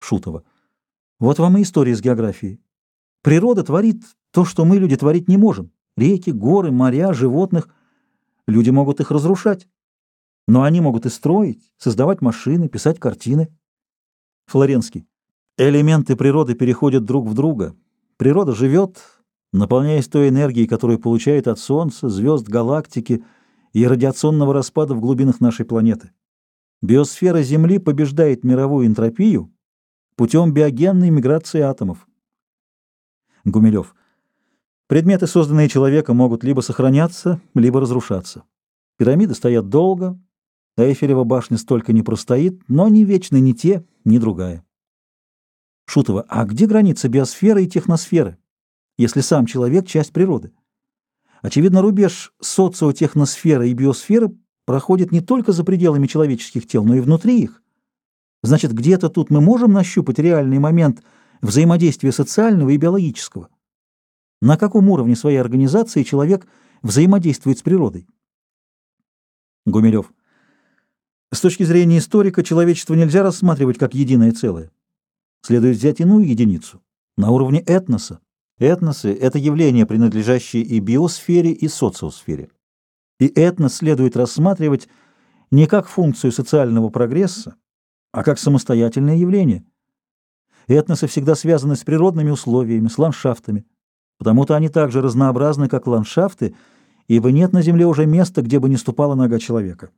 Шутова. Вот вам и история с географией. Природа творит то, что мы, люди, творить не можем. Реки, горы, моря, животных. Люди могут их разрушать. Но они могут и строить, создавать машины, писать картины. Флоренский. Элементы природы переходят друг в друга. Природа живет, наполняясь той энергией, которую получает от Солнца, звезд, галактики и радиационного распада в глубинах нашей планеты. Биосфера Земли побеждает мировую энтропию путем биогенной миграции атомов. Гумилев. Предметы, созданные человеком, могут либо сохраняться, либо разрушаться. Пирамиды стоят долго, Эйфелева башня столько не простоит, но ни вечны ни те, ни другая. Шутова. А где граница биосферы и техносферы, если сам человек — часть природы? Очевидно, рубеж социотехносферы и биосферы проходит не только за пределами человеческих тел, но и внутри их. Значит, где-то тут мы можем нащупать реальный момент взаимодействия социального и биологического. На каком уровне своей организации человек взаимодействует с природой? Гумилев. С точки зрения историка, человечество нельзя рассматривать как единое целое. Следует взять иную единицу, на уровне этноса. Этносы — это явления, принадлежащие и биосфере, и социосфере. И этнос следует рассматривать не как функцию социального прогресса, а как самостоятельное явление. Этносы всегда связаны с природными условиями, с ландшафтами. Потому-то они так же разнообразны, как ландшафты, ибо нет на Земле уже места, где бы не ступала нога человека.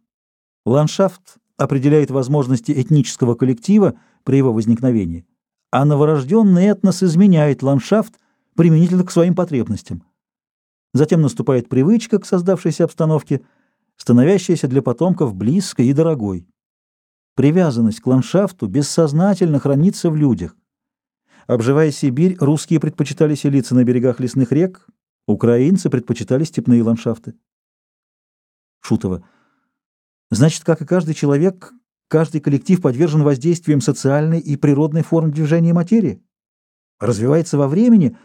Ландшафт определяет возможности этнического коллектива при его возникновении, а новорожденный этнос изменяет ландшафт применительно к своим потребностям. Затем наступает привычка к создавшейся обстановке, становящаяся для потомков близкой и дорогой. Привязанность к ландшафту бессознательно хранится в людях. Обживая Сибирь, русские предпочитали селиться на берегах лесных рек, украинцы предпочитали степные ландшафты. Шутова. Значит, как и каждый человек, каждый коллектив подвержен воздействиям социальной и природной форм движения материи. Развивается во времени,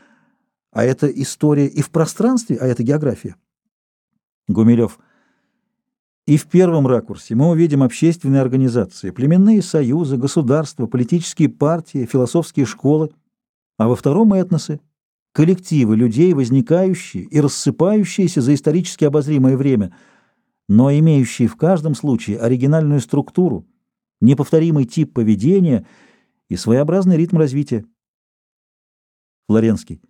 а это история, и в пространстве, а это география. Гумилев. И в первом ракурсе мы увидим общественные организации, племенные союзы, государства, политические партии, философские школы, а во втором — этносы, коллективы людей, возникающие и рассыпающиеся за исторически обозримое время — но имеющий в каждом случае оригинальную структуру, неповторимый тип поведения и своеобразный ритм развития. Флоренский.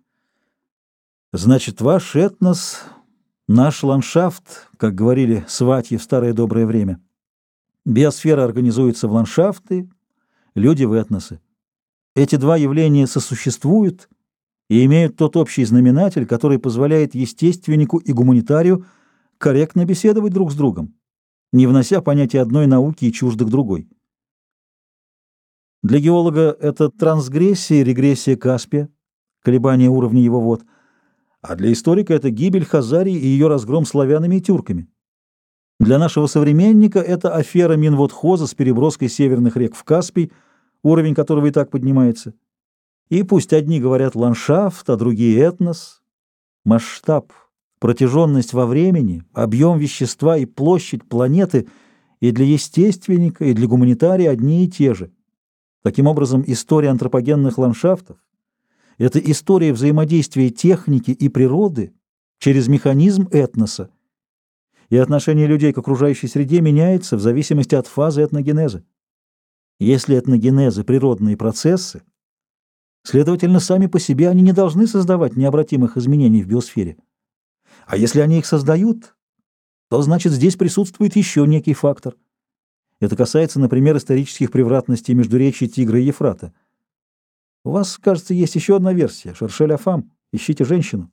Значит, ваш этнос, наш ландшафт, как говорили сватьи в старое доброе время. Биосфера организуется в ландшафты, люди в этносы. Эти два явления сосуществуют и имеют тот общий знаменатель, который позволяет естественнику и гуманитарию корректно беседовать друг с другом, не внося понятия одной науки и чуждых другой. Для геолога это трансгрессия и регрессия Каспия, колебания уровня его вод, а для историка это гибель Хазарии и ее разгром славянами и тюрками. Для нашего современника это афера Минводхоза с переброской северных рек в Каспий, уровень которого и так поднимается. И пусть одни говорят ландшафт, а другие этнос, масштаб — Протяженность во времени, объем вещества и площадь планеты и для естественника, и для гуманитария одни и те же. Таким образом, история антропогенных ландшафтов — это история взаимодействия техники и природы через механизм этноса, и отношение людей к окружающей среде меняется в зависимости от фазы этногенеза. Если этногенезы — природные процессы, следовательно, сами по себе они не должны создавать необратимых изменений в биосфере. А если они их создают, то значит здесь присутствует еще некий фактор. Это касается, например, исторических превратностей между речи Тигра и Ефрата. У вас, кажется, есть еще одна версия. Шершель Афам. Ищите женщину.